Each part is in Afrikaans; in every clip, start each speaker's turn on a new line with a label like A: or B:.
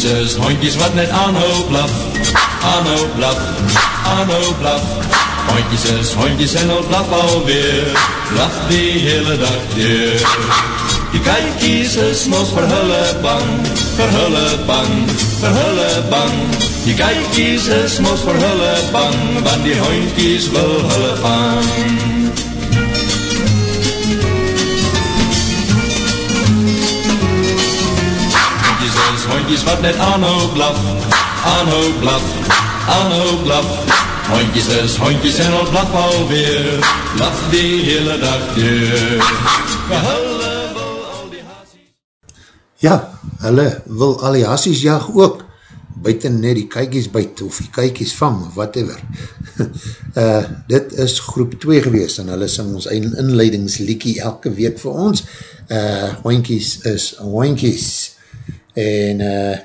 A: Hondjes is hondjes wat net aanhoop blaf, aanhoop blaf, aanhoop blaf. Hondjes is hondjes en al blaf alweer, blaf die hele dag deur. Die kijkies is mos vir hulle bang, vir hulle bang, vir hulle bang. Die kijkies is mos vir hulle bang, want die hondjies wil hulle vang. Hondjes wat net aanhou blaf, aanhou blaf, aanhou blaf. Hondjes is hondjes en al blaf alweer, blaf die hele dag deur. Ja, hulle wil al die haasies...
B: Ja, hulle wil al die haasies jag ook, buiten net die kijkies buit, of die kijkies vang, whatever. uh, dit is groep 2 gewees, en hulle sing ons inleidingsliekie elke week vir ons. Uh, hoinkies is hoinkies en uh,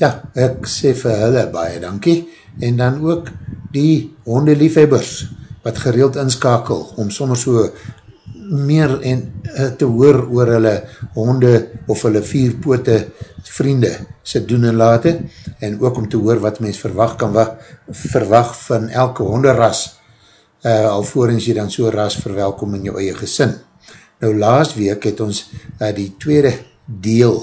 B: ja, ek sê vir hulle baie dankie, en dan ook die hondeliefhebbers, wat gereeld inskakel, om soms so meer en uh, te hoor oor hulle honde, of hulle vierpote vriende, sy doen en late, en ook om te hoor wat mens verwacht kan verwacht van elke honderras, uh, alvorens jy dan so ras verwelkom in jou eie gesin. Nou laas week het ons uh, die tweede deel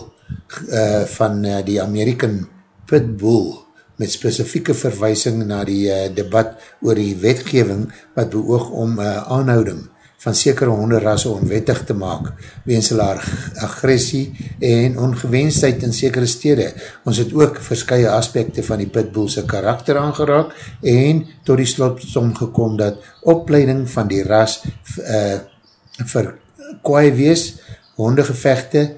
B: uh, van uh, die American Pitbull met specifieke verwijsing na die uh, debat oor die wetgeving wat beoog om uh, aanhouding van sekere honderrasse onwettig te maak, weens hulle agressie en ongewenstheid in sekere stede. Ons het ook verskye aspekte van die pitbullse karakter aangeraak en tot die slotsom gekom dat opleiding van die ras uh, vir kwaai wees, hondegevechte,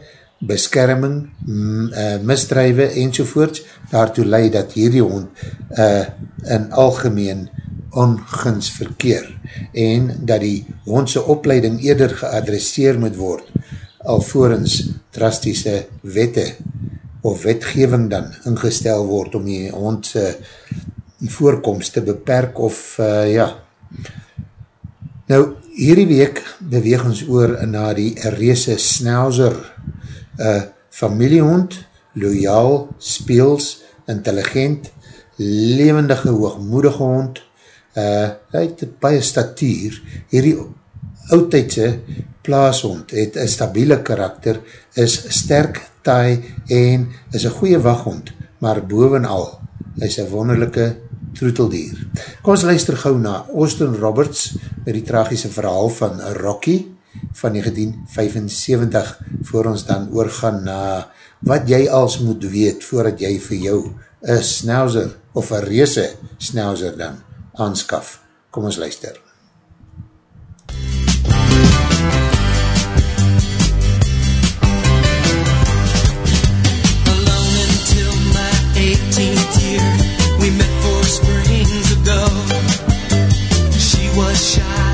B: beskerming, uh, misdrijwe enzovoorts, daartoe leid dat hierdie hond uh, in algemeen ongins verkeer en dat die hondse opleiding eerder geadresseer moet word alvorens drastische wette of wetgeving dan ingestel word om die hondse voorkomst te beperk of uh, ja. Nou, hierdie week beweeg ons oor na die reese snauzer een familiehond, loyaal, speels, intelligent, levendige, hoogmoedige hond, uh, hy het baie statuur, hierdie oudtijdse plaashond het een stabiele karakter, is sterk, taai en is een goeie waghond, maar bovenal, hy is een wonderlijke troeteldier. Kom ons luister gauw na Austin Roberts met die tragische verhaal van Rocky, van 1975 voor ons dan oorgaan na wat jy als moet weet voordat jy vir jou een snauzer of een reese snauzer dan aanskaf. Kom ons luister.
C: sets us free. And God knows if the world should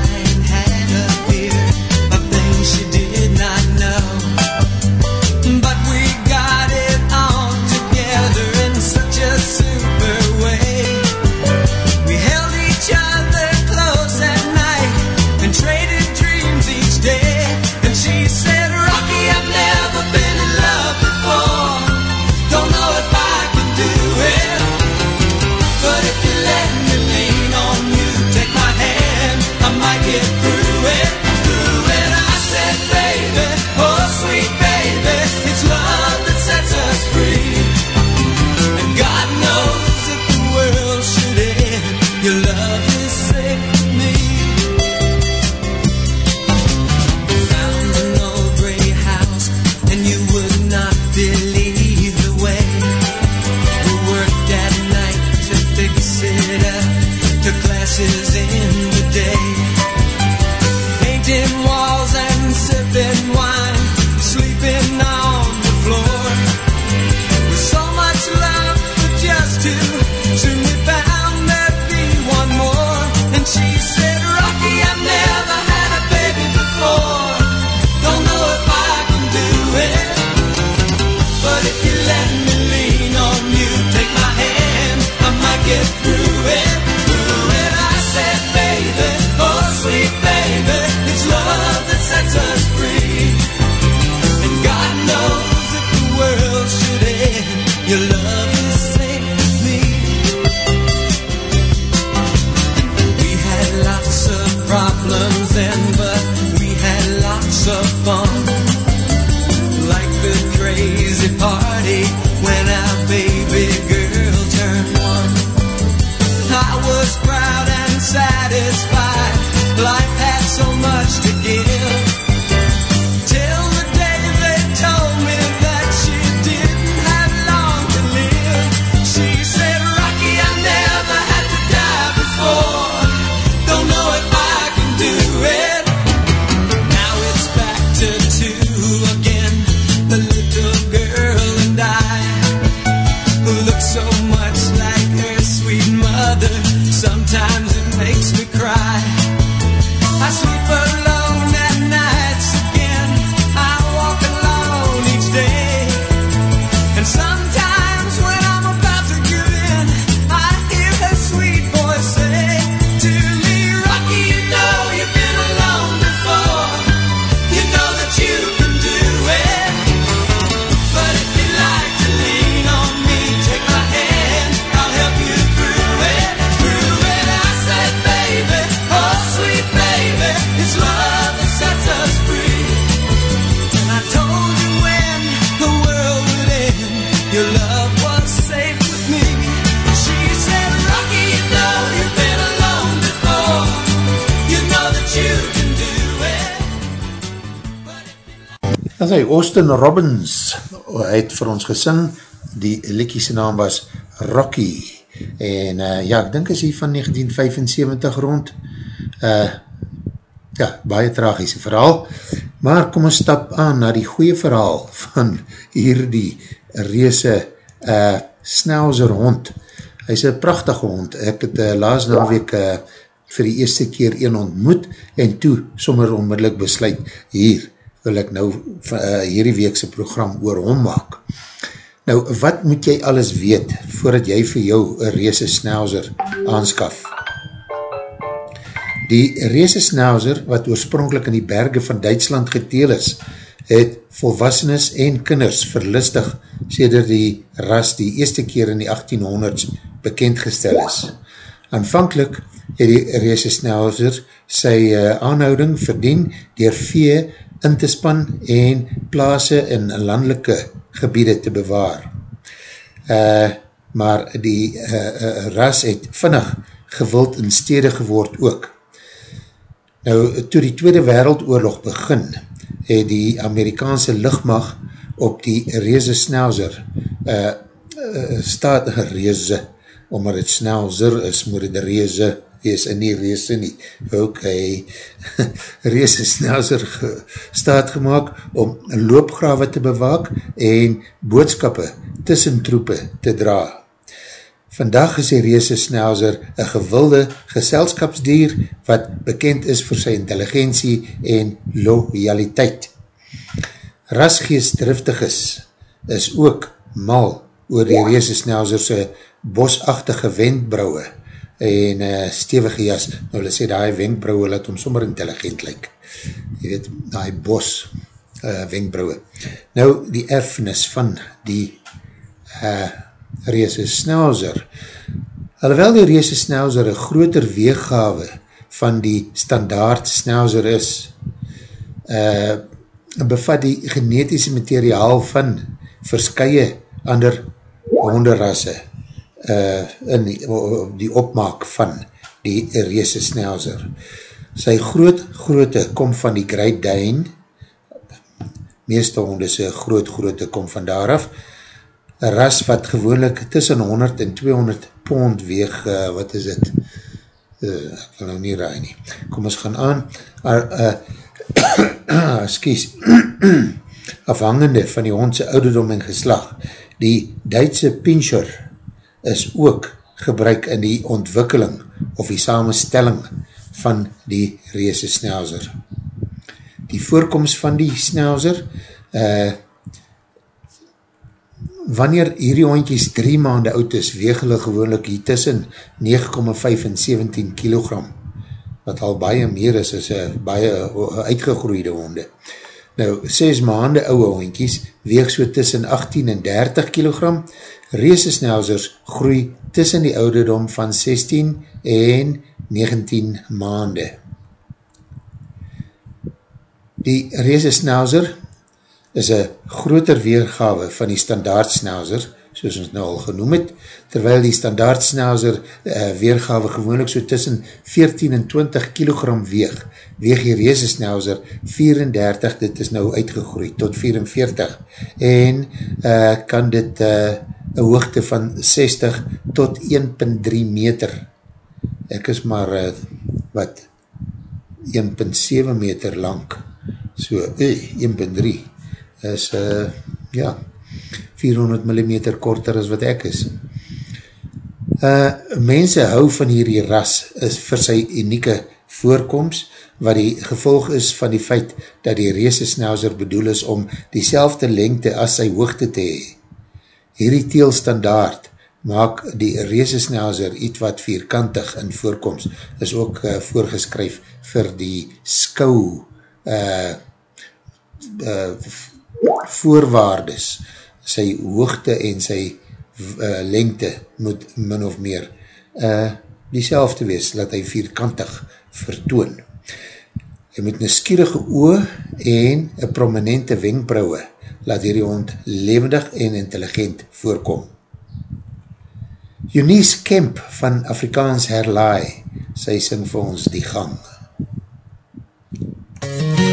B: Austin Robbins, het vir ons gesing, die liedjie naam was Rocky, en uh, ja, ek dink is hy van 1975 rond, uh, ja, baie tragische verhaal, maar kom ons stap aan na die goeie verhaal van hierdie reese uh, snelzer hond, hy is een prachtige hond, ek het uh, laas na week uh, vir die eerste keer een ontmoet, en toe sommer onmiddellik besluit, hier, wil ek nou uh, hierdie weekse program oor hom maak. Nou, wat moet jy alles weet voordat jy vir jou een reese snauzer aanskaf? Die reese snauzer, wat oorspronkelijk in die berge van Duitsland geteel is, het volwassenes en kinders verlistig sêder die ras die eerste keer in die 1800s bekendgestel is. Aanvankelijk het die reese snauzer sy uh, aanhouding verdien dier vee in te span en plaase in landelike gebiede te bewaar. Uh, maar die uh, uh, ras het vinnig gewild in stede geword ook. Nou, toe die Tweede Wereldoorlog begin, het die Amerikaanse lichtmag op die Reze Snelzer uh, uh, staat gereze, omdat het Snelzer is, moet het Reze wees in die reese nie. Ok, reese snelser ge, staat gemaakt om loopgrawe te bewaak en boodskappe tussen troepe te dra. Vandag is die reese snelser een gewilde geselskapsdier wat bekend is vir sy intelligentie en loyaliteit. Rasgeest driftig is, is ook mal oor die reese snelser sy bosachtige wendbrouwe en uh, stevige jas, nou hulle sê die wenkbrauwe laat hom sommer intelligent lyk, jy weet, die bos uh, wenkbrauwe. Nou, die erfenis van die uh, reese snelzer, alhoewel die reese snelzer een groter weeggave van die standaard snelzer is, uh, bevat die genetische materiaal van verskye ander honderrasse, uh, in die, die opmaak van die reese snelzer. Sy groot groote kom van die Great Dane, meeste honde sy groot groote kom van daaraf, een ras wat gewoonlik tussen 100 en 200 pond weeg, uh, wat is het? Uh, ek wil nou nie raai nie. Kom ons gaan aan, uh, uh, skies, afhangende van die hondse ouderdom en geslag, die Duitse Pinscher, is ook gebruik in die ontwikkeling of die samenstelling van die reese snelzer. Die voorkomst van die snelzer, uh, wanneer hierdie hondjies drie maande oud is, weeg hulle gewoonlik hier tussen 9,5 en 17 kilogram, wat al baie meer is as een baie uitgegroeide honde.
D: Nou, 6 maande ouwe hondkies weeg so tussen 18 en 30 kilogram. Reesesnelsers groei tussen die ouderdom van 16 en 19 maande. Die reesesnelser is een groter weergawe van die standaardsnelser, soos ons nou al genoem het, terwyl die standaardsnelser uh, weergawe gewoonlik so tussen 14 en 20 kilogram weeg, weeg die reesesnelser 34, dit is nou uitgegroeid tot 44, en uh, kan dit uh, een hoogte van 60 tot 1.3 meter, ek is maar uh, wat 1.7 meter lang, so uh, 1.3 is uh, ja 400 mm korter as wat ek is. Uh, mense hou van hierdie ras is vir sy unieke voorkomst, wat die gevolg is van die feit dat die reesesnauzer bedoel is om die lengte as sy hoogte te hee. Hierdie teelstandaard maak die reesesnauzer iets wat vierkantig in voorkomst, is ook uh, voorgeskryf vir die skou uh, uh, voorwaardes, sy hoogte en sy uh, lengte moet min of meer uh, die selfde wees, laat hy vierkantig vertoon. Hy moet een skierige oe en een prominente wenkbrauwe, laat hierdie hond levendig en intelligent voorkom. Eunice Kemp van Afrikaans Herlaai, sy sing vir ons die gang. MUZIEK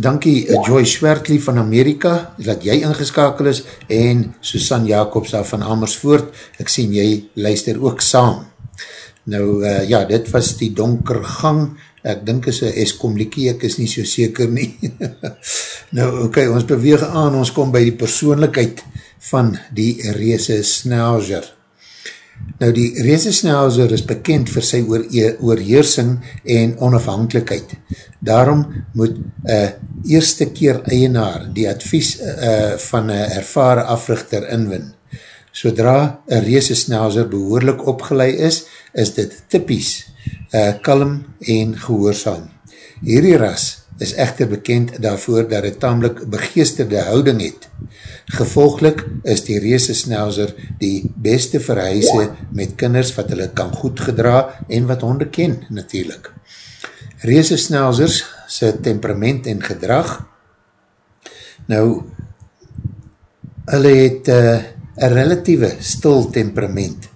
B: dankie uh, Joy Schwertley van Amerika, dat jy ingeskakel is, en Susan Jacobs daar van Amersfoort, ek sien jy luister ook saam. Nou, uh, ja, dit was die donker gang, ek dink is een Eskom liekie, ek is nie so seker nie. nou, oké, okay, ons beweeg aan, ons kom by die persoonlijkheid van die Reese Snauzer. Nou die Reesesnauzer is bekend vir sy oor, oorheersing en onafhankelijkheid. Daarom moet uh, eerste keer eienaar die advies uh, van een ervare africhter inwin. Sodra een Reesesnauzer behoorlik opgeleid is, is dit typies, uh, kalm en gehoorzaam. Hierdie ras is echter bekend daarvoor dat het tamelijk begeesterde houding het. Gevolglik is die reesesnauzer die beste verhuise met kinders wat hulle kan goed gedra en wat honde ken natuurlijk. Reesesnauzers sy temperament en gedrag nou hulle het uh, een relatieve stil temperament.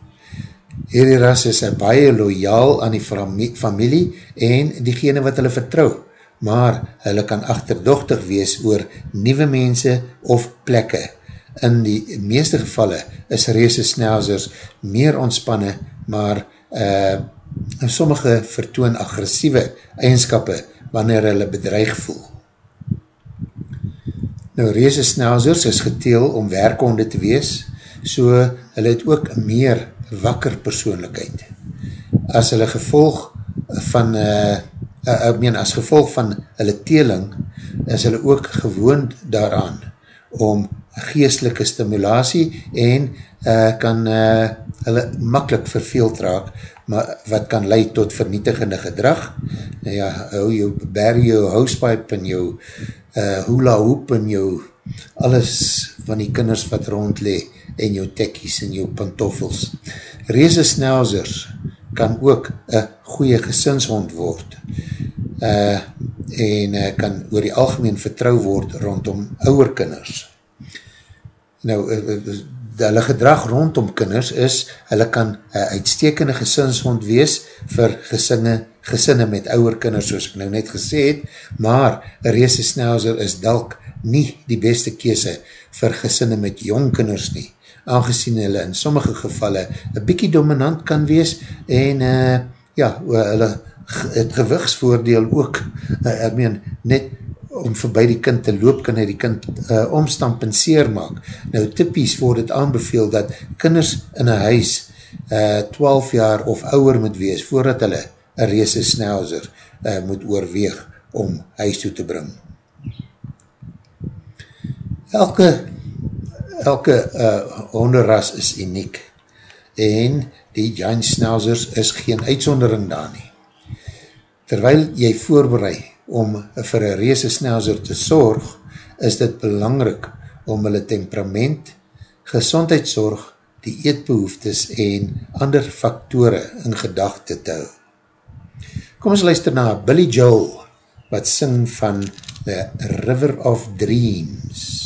B: Hierdie ras is baie loyaal aan die familie en diegene wat hulle vertrouw maar hulle kan achterdochtig wees oor nieuwe mense of plekke. In die meeste gevalle is reese snelzers meer ontspanne, maar uh, sommige vertoon agressieve eigenskappe wanneer hulle bedreig voel. Nou, reese snelzers is geteel om werkhonde te wees, so hulle het ook meer wakker persoonlijkheid. As hulle gevolg van uh, uh, ek meen, as gevolg van hulle teling, is hulle ook gewoond daaraan om geestelike stimulatie en uh, kan uh, hulle makkelijk verveeld raak, maar wat kan leid tot vernietigende gedrag. Nou ja, hou jou, ber jou housepipe en jou uh, hula hoop en jou alles van die kinders wat rondlee en jou tekkies en jou pantoffels. Reese snelzers kan ook een goeie gesinshond word uh, en uh, kan oor die algemeen vertrouw word rondom ouwer kinders. Nou, uh, hulle gedrag rondom kinders is, hulle kan uh, uitstekende gesinshond wees vir gesinne, gesinne met ouwer kinders, soos ek nou net gesê het, maar een reese snelzer is dalk nie die beste kese vir gesinne met jong kinders nie, aangezien hulle in sommige gevalle een bykie dominant kan wees en uh, ja, hulle het gewigsvoordeel ook, uh, ek meen, net om voorbij die kind te loop, kan hy die kind uh, omstamp en seer maak. Nou, typies word het aanbeveel dat kinders in een huis uh, 12 jaar of ouwer moet wees, voordat hulle een reese snelzer uh, moet oorweeg om huis toe te bring. Elke elke uh, honderras is uniek en die giant schnauzers is geen uitsondering daar nie. Terwyl jy voorbereid om vir een reese schnauzer te sorg, is dit belangrik om hulle temperament, gezondheidszorg, die eetbehoeftes en ander faktore in gedachte te hou. Kom ons luister na Billy Joel, wat sing van The River of Dreams.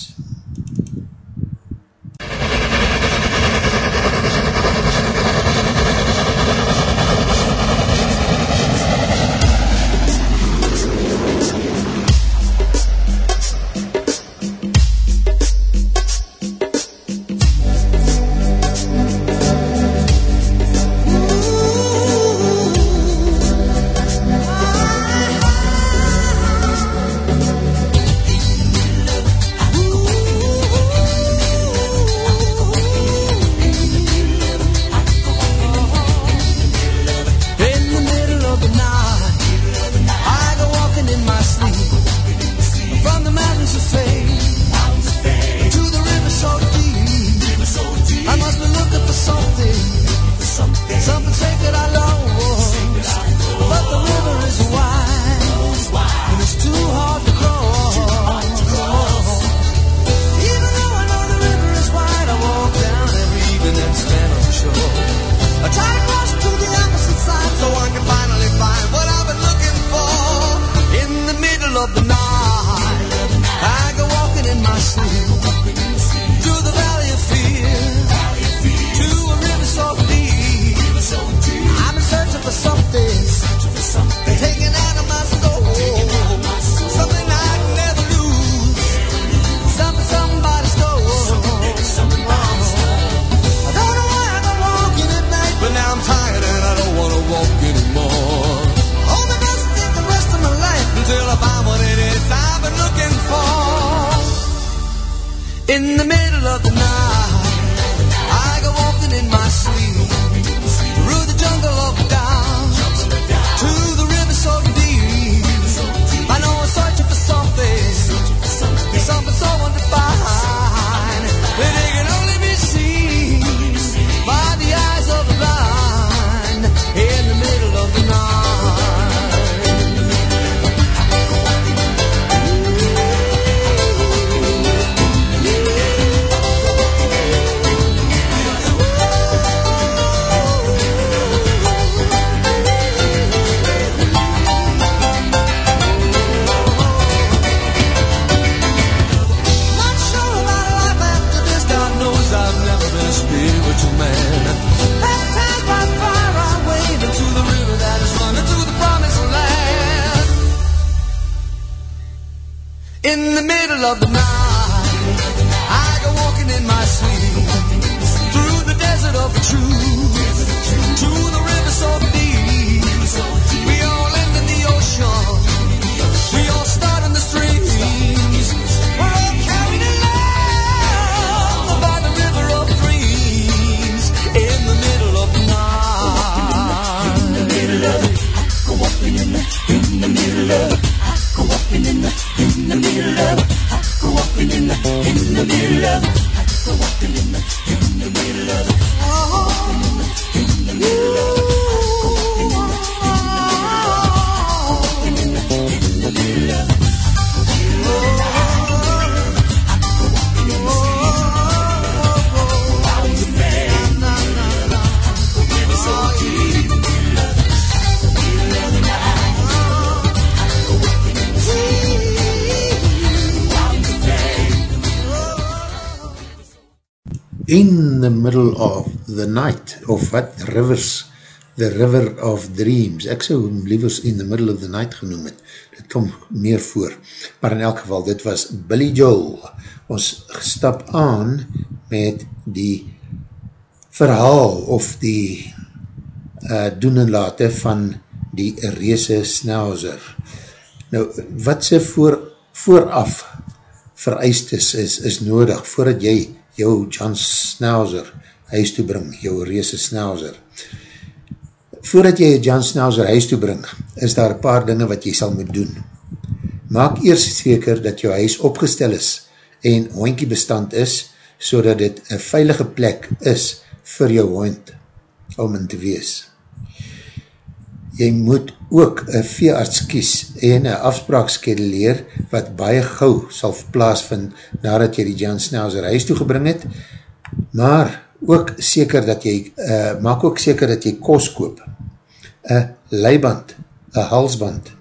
C: Middle of the night, of
B: wat, rivers, the river of dreams, ek hom liefers in the middle of the night genoem het, dit kom meer voor, maar in elk geval, dit was Billy Joel, ons stap aan met die verhaal, of die uh, doen en late van die reese snauzer. Nou, wat sy voor, vooraf vereist is, is, is nodig, voordat jy jou John Snauzer huis toe bring, jou reese Snauzer. Voordat jy John Snauzer huis toe bring, is daar een paar dinge wat jy sal moet doen. Maak eers zeker dat jou huis opgestel is en hoinkie bestand is, so dat dit een veilige plek is vir jou hond om in te wees. Jy moet ook een veearts kies en een afspraak skeduleer wat baie gauw sal plaasvind nadat jy die Jan Snelser huis toegebring het, maar ook seker dat jy, uh, maak ook seker dat jy kos koop, een leiband, een halsband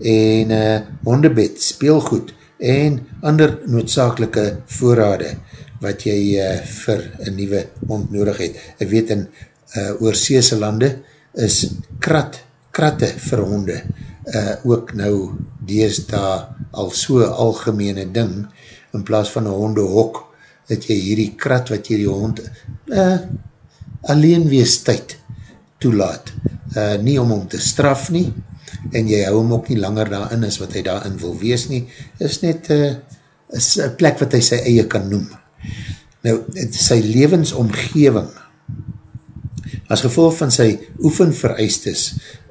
B: en een hondebed, speelgoed en ander noodzakelike voorrade wat jy uh, vir een nieuwe hond nodig het. Ek weet in uh, oorseese lande is krat kratte vir honde uh, ook nou dees daar al so algemene ding in plaas van een hondehok dat jy hierdie krat wat jy die hond uh, alleen wees tyd toelaat. Uh, nie om om te straf nie en jy hou hom ook nie langer daarin as wat hy daarin wil wees nie. Is net uh, is een plek wat hy sy eie kan noem. Nou sy levensomgeving As gevolg van sy oefenvereistes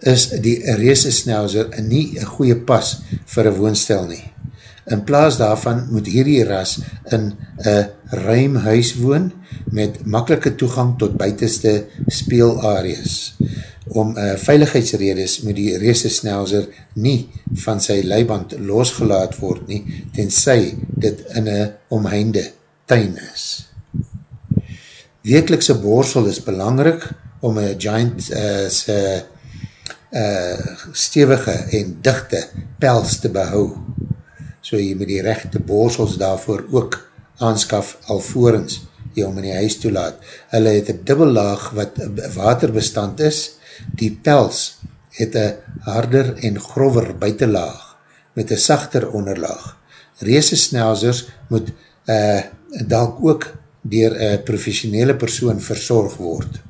B: is die reesesnauzer nie een goeie pas vir een woonstel nie. In plaas daarvan moet hierdie ras in een ruim huis woon met makkelike toegang tot buitenste speelareas. Om uh, veiligheidsredes moet die reesesnauzer nie van sy leiband losgelaat word nie, tenzij dit in een omheinde tuin is. Wekelikse borsel is belangrik, om een giant uh, se uh, stevige en dichte pels te behou. So jy moet die rechte borsels daarvoor ook aanskaf alvorens jy om in die huis toelaat. Hulle het een dubbellaag wat waterbestand is. Die pels het een harder en grover buitenlaag met een sachter onderlaag. Reese snelzers moet uh, dalk ook dier een professionele persoon verzorg word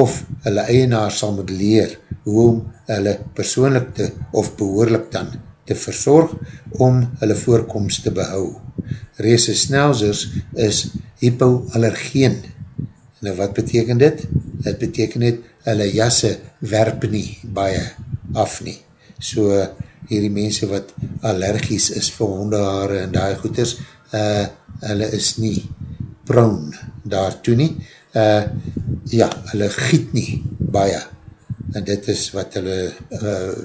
B: of hulle eienaar sal moet leer hoe om hulle persoonlik te, of behoorlik dan te verzorg om hulle voorkomst te behou. Reese snelzers is hypoallergeen. Nou wat beteken dit? Dit beteken dit, hulle jasse werp nie baie af nie. So hierdie mense wat allergies is vir hondehaare en die goeders, uh, hulle is nie proun daartoe nie uh, ja, hulle giet nie baie, en dit is wat hulle uh,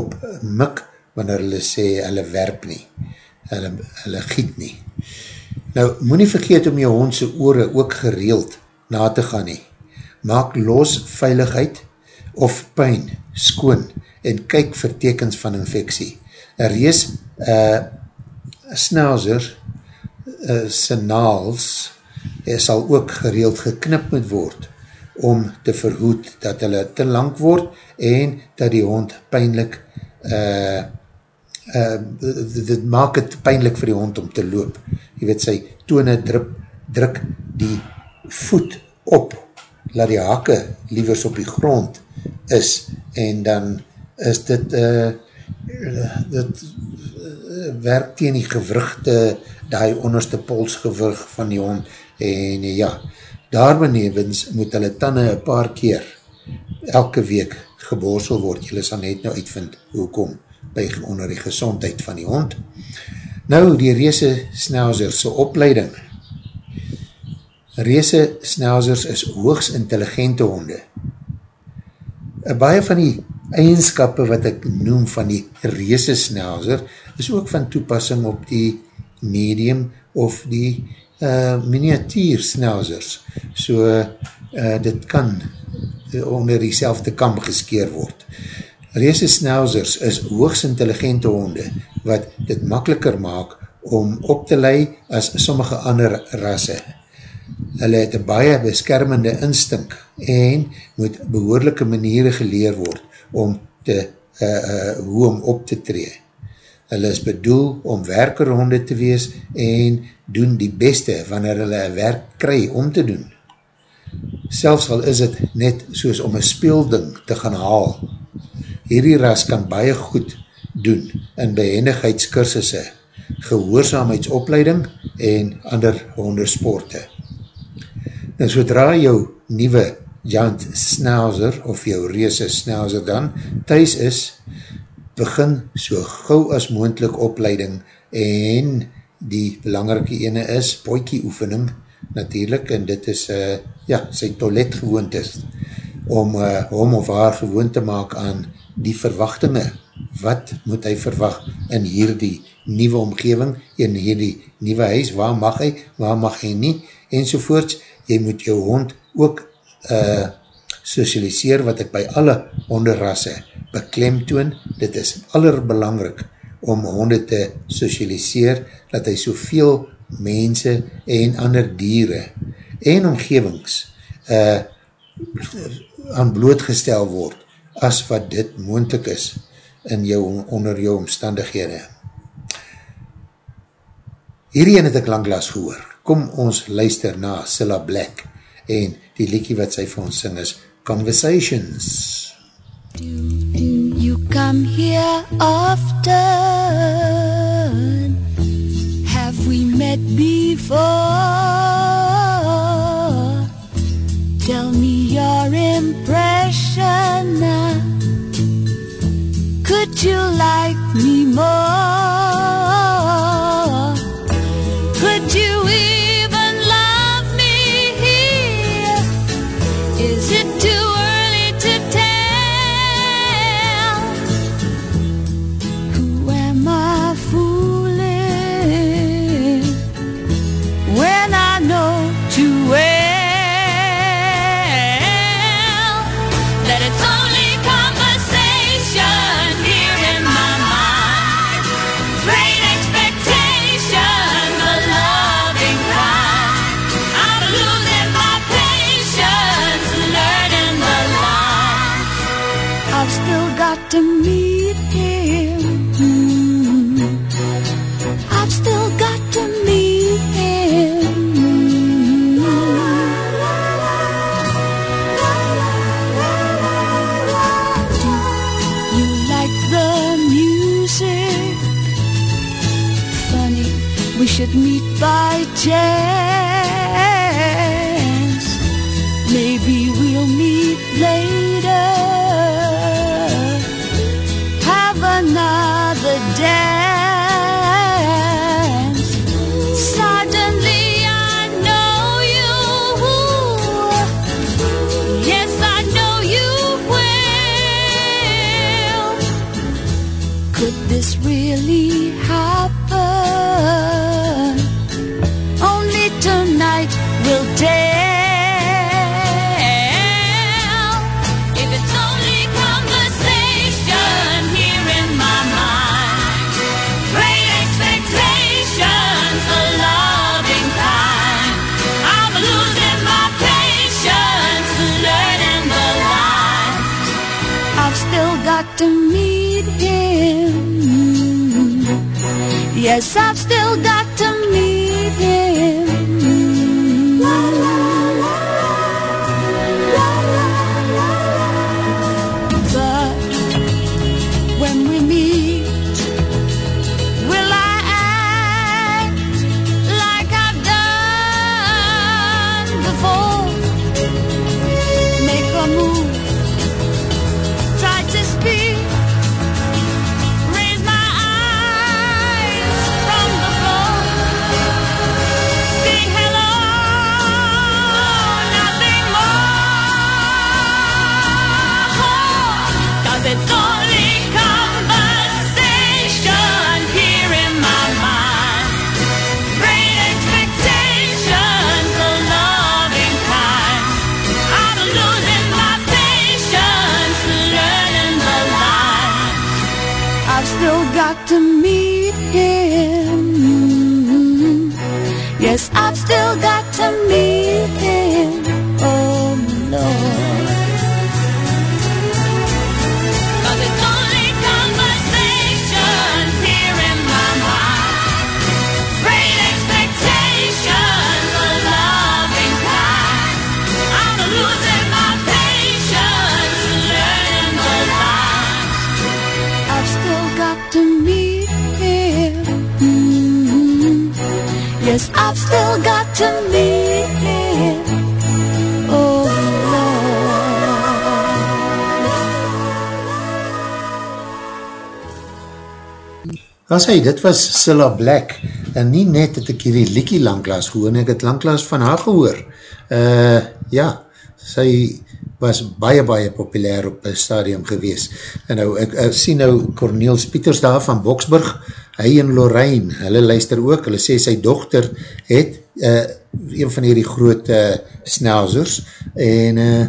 B: op mik, wanneer hulle sê hulle werp nie, hulle, hulle giet nie. Nou, moet nie vergeet om jou hondse oore ook gereeld na te gaan nie. Maak los veiligheid of pijn skoon en kyk vir tekens van infectie. Er is uh, snelzer uh, sy naals sal ook gereeld geknip moet word om te verhoed dat hulle te lang word en dat die hond pijnlik uh, uh, dit maak het pijnlik vir die hond om te loop. Jy weet, sy tone druk, druk die voet op, laat die hake liewers op die grond is, en dan is dit, uh, dit uh, werk teen die gewrugte, die onderste polsgewrug van die hond, en uh, ja, daar benevens moet hulle tanden een paar keer, elke week geborsel word, julle sal net nou uitvind, hoekom, by onder die gezondheid van die hond. Nou, die reese snelzers opleiding. Reese snelzers is hoogs intelligente honde. Baie van die eigenskappe wat ek noem van die reese snelzer is ook van toepassing op die medium of die uh, miniatuur snelzers. So, uh, dit kan onder die selfde kam geskeer word. Reese snelzers is hoogs intelligente honde, wat dit makkeliker maak om op te lei as sommige ander rasse. Hulle het een baie beskermende instink en moet behoorlijke maniere geleer word om te, uh, uh, hoe om op te tree. Hulle is bedoel om werkerhonde te wees en doen die beste wanneer hulle werk kry om te doen. Selfs al is het net soos om een speelding te gaan haal, Hierdie ras kan baie goed doen in behendigheidskursusse, gehoorzaamheidsopleiding en ander hondersporte. Nou, sodra jou nieuwe Jant Snauzer of jou Reese Snauzer dan thuis is, begin so gauw as moendlik opleiding en die belangrike ene is poikie oefening natuurlijk en dit is uh, ja, sy toilet gewoond is om uh, hom of haar gewoon te maak aan die verwachtinge, wat moet hy verwacht in hierdie nieuwe omgeving, in hierdie nieuwe huis, waar mag hy, waar mag hy nie, enzovoorts, jy moet jou hond ook uh, socialiseer, wat ek by alle honderrasse beklemtoon, dit is allerbelangrijk om honde te socialiseer, dat hy soveel mense en ander dieren en omgevings uh, aan blootgestel word, as wat dit moendlik is in jou, onder jou omstandighede. Hierdie het ek langlas gehoor. Kom ons luister na Silla Black en die liekie wat sy vir ons sing is Conversations.
E: You come here often Have we met before Tell me your impression now Could you like me more? Yes,
B: As hy, dit was Cilla Black, en nie net het ek hierdie liekie langklaas gehoor, ek het langklaas van haar gehoor. Uh, ja, sy was baie, baie populair op een stadium gewees. En nou, ek, ek sien nou Corneel Spieters daar van Boksburg, hy en Lorraine, hulle luister ook, hulle sê sy dochter het uh, een van hierdie groot uh, snelzers, en uh,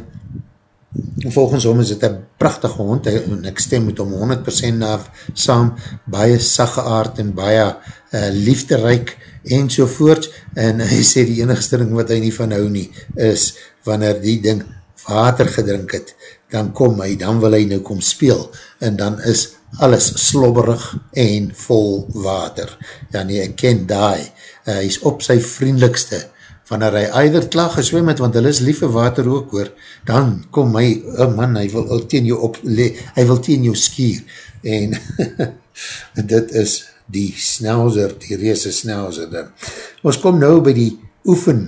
B: volgens hom is het een prachtige hond, hy- en ek stem met hom 100% af saam, baie sagge aard en baie uh, liefderyk en sovoort, en hy sê die enigste ding wat hy nie van hou nie, is wanneer die ding water gedrink het, dan kom hy, dan wil hy nou kom speel, en dan is alles slobberig en vol water. Ja nee, ek ken daai, uh, hy is op sy vriendelikste, wanneer hy either klaar geswem het, want hulle is lief vir water ook hoor, dan kom hy, oh man, hy wil, teen jou op, le, hy wil teen jou skier, en dit is die snelzer, die reese snelzer dan. Ons kom nou by die oefen,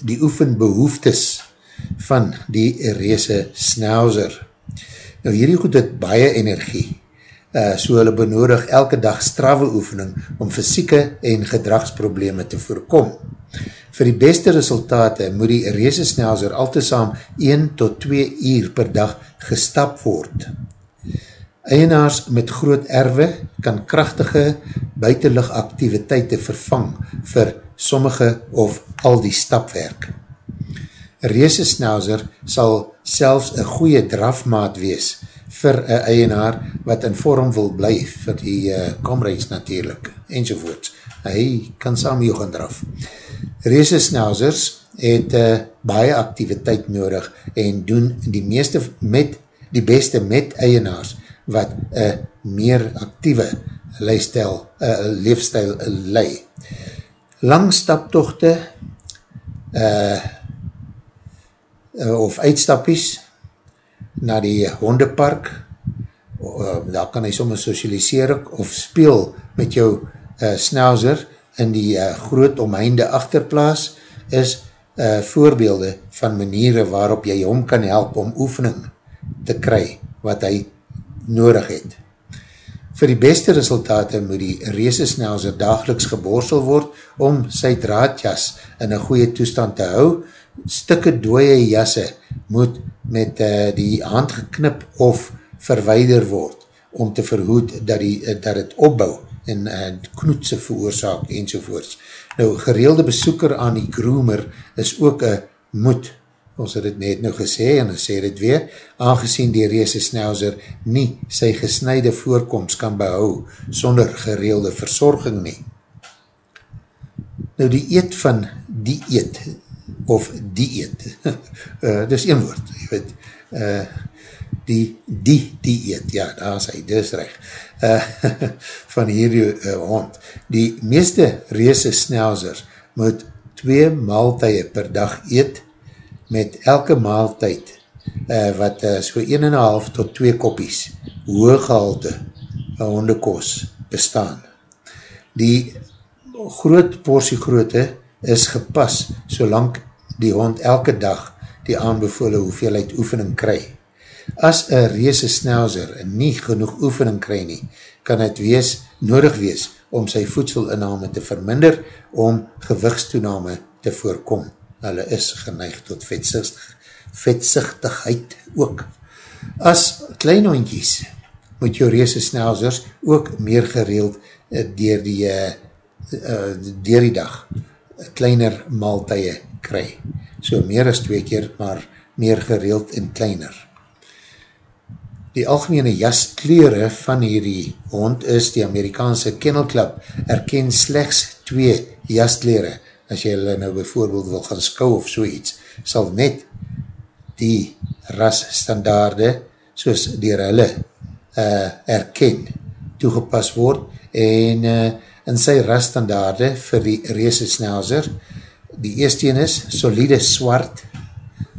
B: die oefenbehoeftes van die reese snelzer. Nou hierdie goed het baie energie, uh, so hulle benodig elke dag strawe oefening om fysieke en gedragsprobleme te voorkom. Vir die beste resultate moet die reesesnelzer altesaam 1 tot 2 uur per dag gestap word. Eienaars met groot erwe kan krachtige buitenligaktiviteite vervang vir sommige of al die stapwerk. Een reesesnelzer sal selfs een goeie drafmaat wees vir een eienaar wat in vorm wil bly vir die uh, komreis natuurlijk enzovoorts. Hy kan saam jou gaan draf. Reesesnelzers het uh, baie activiteit nodig en doen die meeste met die beste met eienaars wat een meer actieve leefstijl, uh, leefstijl uh, lei. Lang staptochte uh, uh, of uitstappies na die hondepark, uh, daar kan hy soms socialiseer of speel met jou uh, snelzer in die uh, groot omheinde achterplaas, is uh, voorbeelde van maniere waarop jy hom kan help om oefening te kry wat hy nodig het. Vir die beste resultate moet die reesesnelzer dageliks geborsel word om sy draadjas in een goeie toestand te hou. Stikke dooie jasse moet met uh, die hand geknip of verweider word om te verhoed dat, die, uh, dat het opbouw en uh, knoetse veroorzaak enzovoorts. Nou, gereelde besoeker aan die groomer is ook een moed, ons het het net nou gesê en ons sê het weer, aangezien die reesesnelzer nie sy gesnijde voorkomst kan behou sonder gereelde verzorging nie. Nou die eet van die eet, of die eet, uh, dis een woord, jy weet, uh, die, die, die eet, ja, daar is hy, dis recht, uh, van hierdie uh, hond. Die meeste reese snelzers moet twee maaltuie per dag eet, met elke maaltuid, uh, wat uh, so 1,5 tot 2 koppies, hooggehalte, hondekos bestaan. Die groot portie grootte is gepas, solang die hond elke dag die aanbevole hoeveelheid oefening kry. As een reese snelzer nie genoeg oefening kry nie, kan het wees, nodig wees om sy voedselinname te verminder om gewigstoename te voorkom. Hulle is geneig tot vetsichtig, vetsichtigheid ook. As klein hondjies moet jou reese snelzers ook meer gereeld uh, dier die, uh, uh, dier die dag kleiner maaltuie kry. So meer as twee keer, maar meer gereeld en kleiner. Die algemene jaskleure van hierdie hond is die Amerikaanse Kennel Club erken slechts twee jaskleure. As jy hulle nou bijvoorbeeld wil gaan skou of so iets, sal net die rasstandaarde soos dier hulle uh, erken toegepas word en uh, in sy rasstandaarde vir die reese snelzer. Die eerste een is solide swart,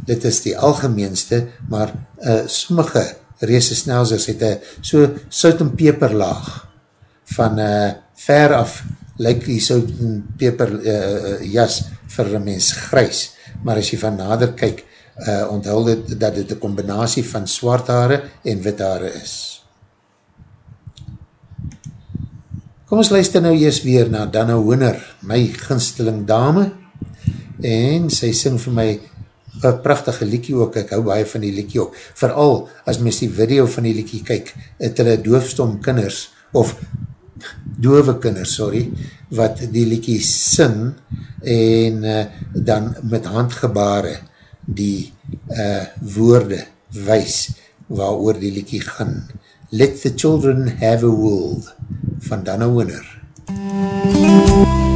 B: dit is die algemeenste, maar uh, sommige reese snelzers het een so sout en peperlaag van uh, ver af, lyk die sout en peper uh, jas vir een mens grys, maar as jy van nader kyk, uh, onthul dit dat dit een combinatie van swart haare en wit haare is. Kom ons luister nou eers weer na Dana Hooner, my ginsteling dame, en sy sing vir my een prachtige liekie ook, ek hou baie van die liekie ook, vooral as mens die video van die liekie kyk, het hulle doofstom kinders, of dove kinders, sorry, wat die liekie sing, en uh, dan met handgebare die uh, woorde wees, waar oor die liekie gaan. Let the children have a world, van Dana Winner.
E: There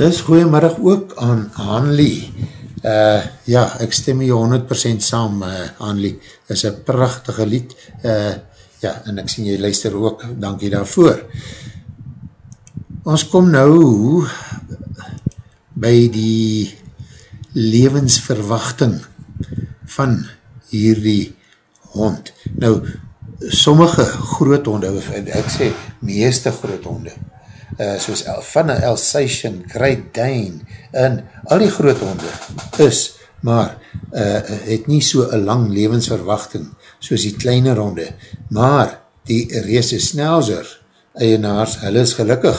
B: Dis goeiemiddag ook aan Hanlie. Uh, ja, ek stem hier 100% saam, uh, Hanlie. Dis een prachtige lied. Uh, ja, en ek sien jy luister ook, dankie daarvoor. Ons kom nou by die levensverwachting van hierdie hond. Nou, sommige groot honde, ek sê meeste groot honde, uh, soos van een Alsatian, Great Dane, en al die groot honde is, maar uh, het nie so een lang levensverwachting soos die kleine honde, maar die reese snelzer, eienaars, hulle is gelukkig,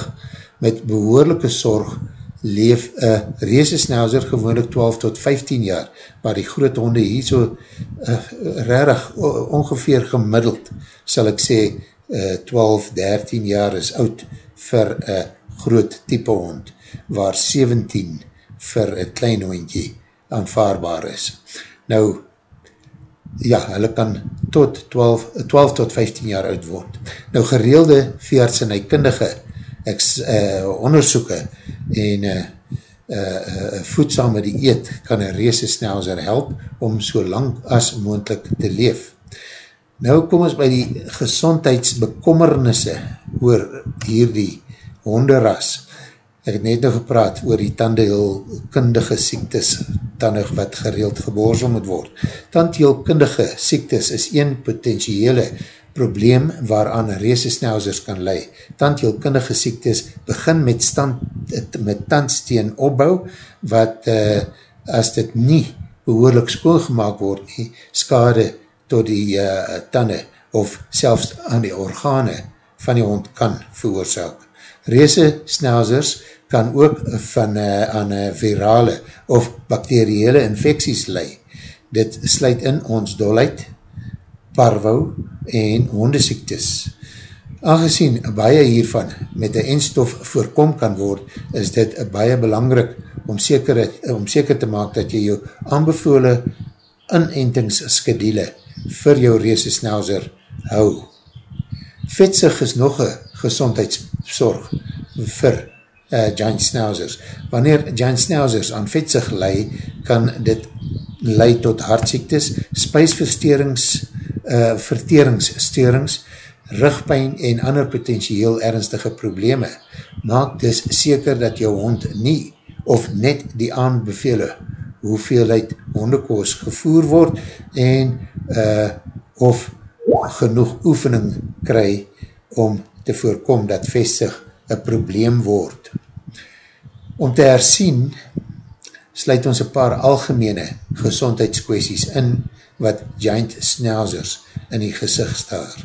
B: met behoorlijke sorg, leef een reese snelzer gewoonlik 12 tot 15 jaar, maar die groot honde hier so uh, rarig, ongeveer gemiddeld, sal ek sê, uh, 12, 13 jaar is oud, vir een groot type hond, waar 17 vir een klein hondje aanvaarbaar is. Nou, ja, hulle kan tot 12, 12 tot 15 jaar oud word. Nou, gereelde veearts en kundige uh, onderzoeken en uh, uh, voedsame dieet kan een reese snelzer help om so lang as moendlik te leef. Nou kom ons by die gezondheidsbekommernisse oor hierdie honderras. Ek het net nou gepraat oor die tandeheelkundige siektes, tandig wat gereeld geboorsel moet word. Tandheelkundige siektes is een potentiële probleem waaraan reesesnelsers kan lei. Tandheelkundige siektes begin met, stand, met tandsteen opbouw, wat uh, as dit nie behoorlik skoongemaak word nie, skade tot die uh, tande of selfs aan die organe van die hond kan veroorzaak. Reese snelsers kan ook van uh, aan uh, virale of bacteriële infecties lei. Dit sluit in ons dolheid, parvo en hondesiektes. Aangezien baie hiervan met die eindstof voorkom kan word, is dit baie belangrik om seker, om seker te maak dat jy jou aanbevole inentingsskedule vir jou reese snelzer hou. Vetsig is nog een gezondheidszorg vir uh, giant snelzers. Wanneer giant snelzers aan vetsig lei, kan dit lei tot hartsiektes, spijsversterings, uh, verteringssterings, rugpijn en ander potentieel ernstige probleme. Maak dus seker dat jou hond nie of net die aanbevele hoeveelheid hondekoos gevoer word en uh, of genoeg oefening kry om te voorkom dat vestig een probleem word. Om te hersien, sluit ons een paar algemene gezondheidskwesties in wat giant schnauzers in die gezicht staar.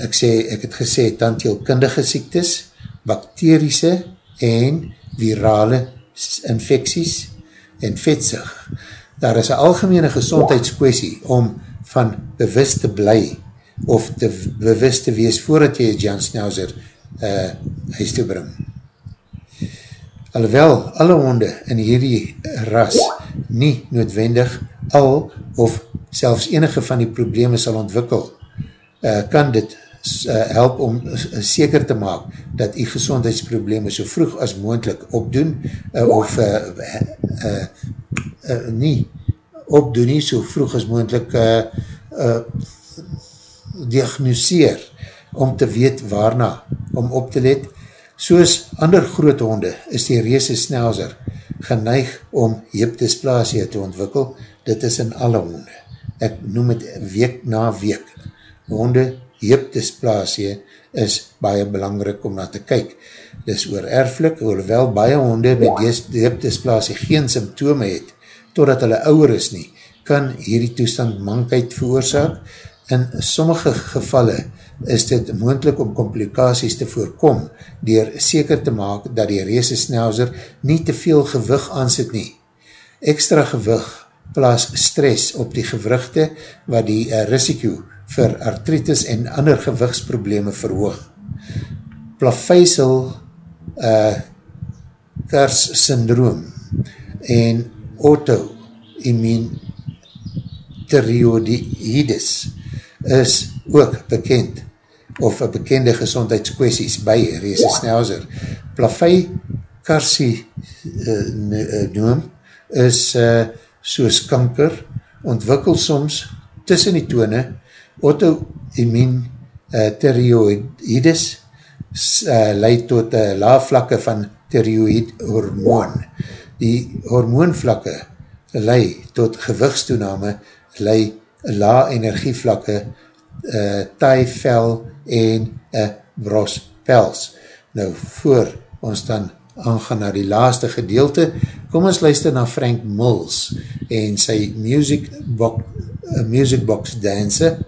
B: Ek sê, ek het gesê, tandheelkundige siektes, bakteriese en virale infecties, en vetsig. Daar is een algemene gezondheidskwestie om van bewust te bly of te bewust te wees voordat jy Jan Snelzer uh, huis te bring. Alhoewel alle honde in hierdie ras nie noodwendig al of selfs enige van die probleme sal ontwikkel, uh, kan dit help om uh, seker te maak dat die gezondheidsprobleme so vroeg as moendlik opdoen uh, of uh, uh, uh, nie opdoen nie so vroeg as moendlik uh, uh, diagnoseer om te weet waarna om op te let. Soos ander groot honde is die reese snelzer geneig om heepdysplasie te ontwikkel. Dit is in alle honde. Ek noem het week na week. Honde heepdysplasie is baie belangrik om na te kyk. Dis oor erflik, hoewel baie honde met heepdysplasie geen symptome het, totdat hulle ouwer is nie, kan hierdie toestand mankheid veroorzaak. In sommige gevalle is dit moendlik om complicaties te voorkom, dier seker te maak dat die reese snelzer nie te veel gewig aansit nie. Extra gewig plaas stress op die gewrugte wat die uh, risiko vir artritis en ander gewigsprobleme verhoog. Plaveisel uh, kers syndroom en auto-immunteriodides is ook bekend of bekende gezondheidskwesties by Rese Snelzer. Plavei karsinoom is uh, soos kanker, ontwikkel soms tussen die tone auto-immuun uh, thyroiditis uh, leid tot uh, laafvlakke van thyroid hormoon. Die hormoonvlakke leid tot gewigstoename, leid la energievlakke, uh, taai vel en uh, bros pels. Nou, voor ons dan aangaan na die laaste gedeelte, kom ons luister na Frank Mills en sy music box, uh, music box dancer.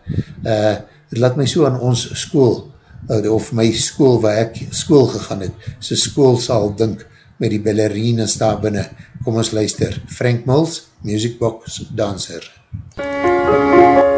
B: Uh, het laat my so aan ons school, uh, of my school waar ek school gegaan het, sy school sal dink met die ballerines daar binnen. Kom ons luister, Frank Mills, music box dancer. MUZIEK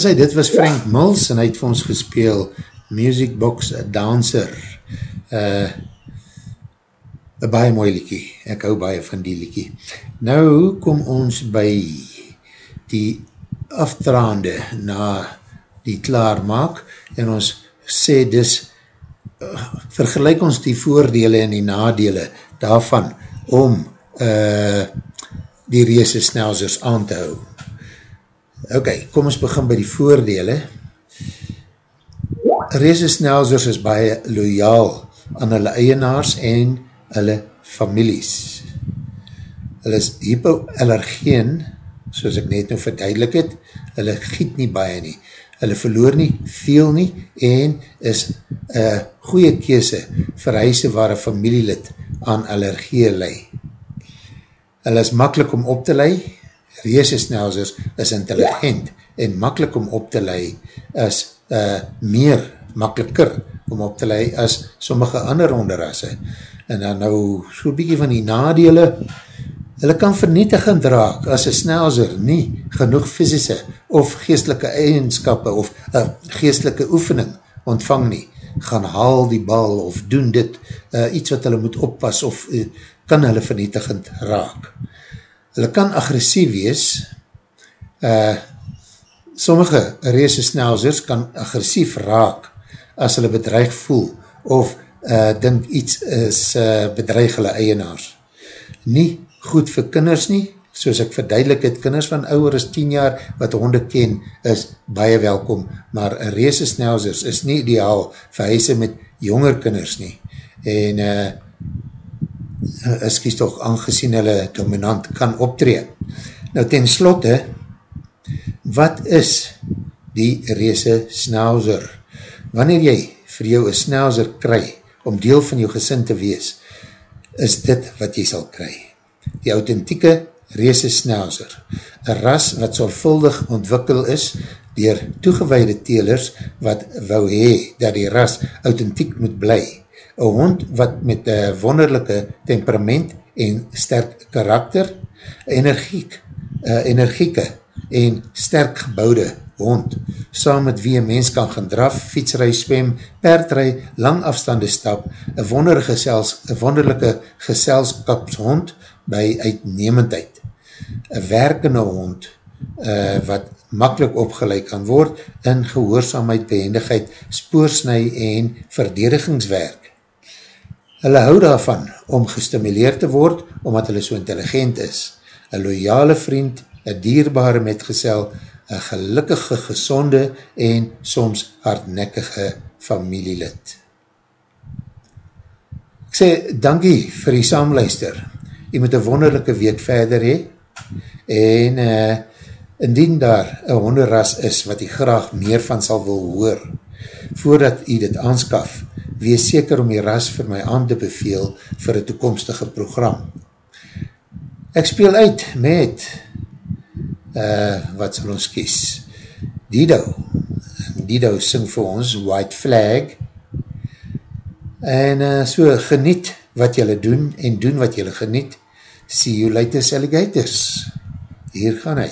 B: was hy, dit was Frank Mills en hy het vir ons gespeel Music Box Dancer uh, een baie mooi liekie, ek hou baie van die liekie. Nou kom ons by die aftraande na die klaarmaak en ons sê dus uh, vergelijk ons die voordele en die nadele daarvan om uh, die reese snelsers aan te hou Ok, kom ons begin by die voordele. Reese snelsers is baie loyaal aan hulle eienaars en hulle families. Hulle is hypoallergeen, soos ek net nou verduidelik het, hulle giet nie baie nie. Hulle verloor nie veel nie en is een goeie kese vir huise waar een familielid aan allergie lei. Hulle is makkelijk om op te lei, reesesnelsers is intelligent en makkelijk om op te lei is uh, meer makkeliker om op te lei as sommige ander onderrasse. En dan nou so'n bykie van die nadele, hulle kan vernietigend raak as een snelser nie genoeg fysische of geestelike eigenskappe of uh, geestelike oefening ontvang nie. gaan haal die bal of doen dit, uh, iets wat hulle moet oppas of uh, kan hulle vernietigend raak. Hulle kan agressief wees, uh, sommige reese snelzers kan agressief raak as hulle bedreig voel of uh, dink iets is uh, bedreig hulle eienaars. Nie goed vir kinders nie, soos ek verduidelik het, kinders van ouwer as 10 jaar wat honde ken, is baie welkom, maar reese snelzers is nie ideaal vir huise met jonger kinders nie. En uh, is kies toch aangezien hulle dominant kan optree. Nou ten slotte, wat is die reese snelzer? Wanneer jy vir jou een snelzer kry om deel van jou gesin te wees, is dit wat jy sal kry. Die authentieke reese snelzer, een ras wat zorgvuldig ontwikkel is dier toegeweide telers wat wou hee dat die ras authentiek moet bly. Een hond wat met een wonderlijke temperament en sterk karakter, energiek, uh, energieke en sterk gebouwde hond, saam met wie een mens kan gaan draf, fietsrij, swem, perdrij, lang afstande stap, een wonderlijke geselskapshond by uitnemendheid een werkende hond uh, wat makkelijk opgeleid kan word in gehoorzaamheid, behendigheid, spoorsnij en verdedigingswerk. Hulle hou daarvan om gestimuleerd te word omdat hulle so intelligent is. Een loyale vriend, een dierbare metgezel, een gelukkige, gezonde en soms hardnekkige familielid. Ek sê, dankie vir die saamluister. Jy moet een wonderlijke week verder hee en uh, indien daar een honderras is wat jy graag meer van sal wil hoor, voordat jy dit aanskaf, wees seker om die ras vir my aan te beveel vir een toekomstige program. Ek speel uit met uh, wat sal ons kies? Dido. Dido sing vir ons White Flag en uh, so geniet wat jylle doen en doen wat jylle geniet See you later, alligators. Hier gaan hy.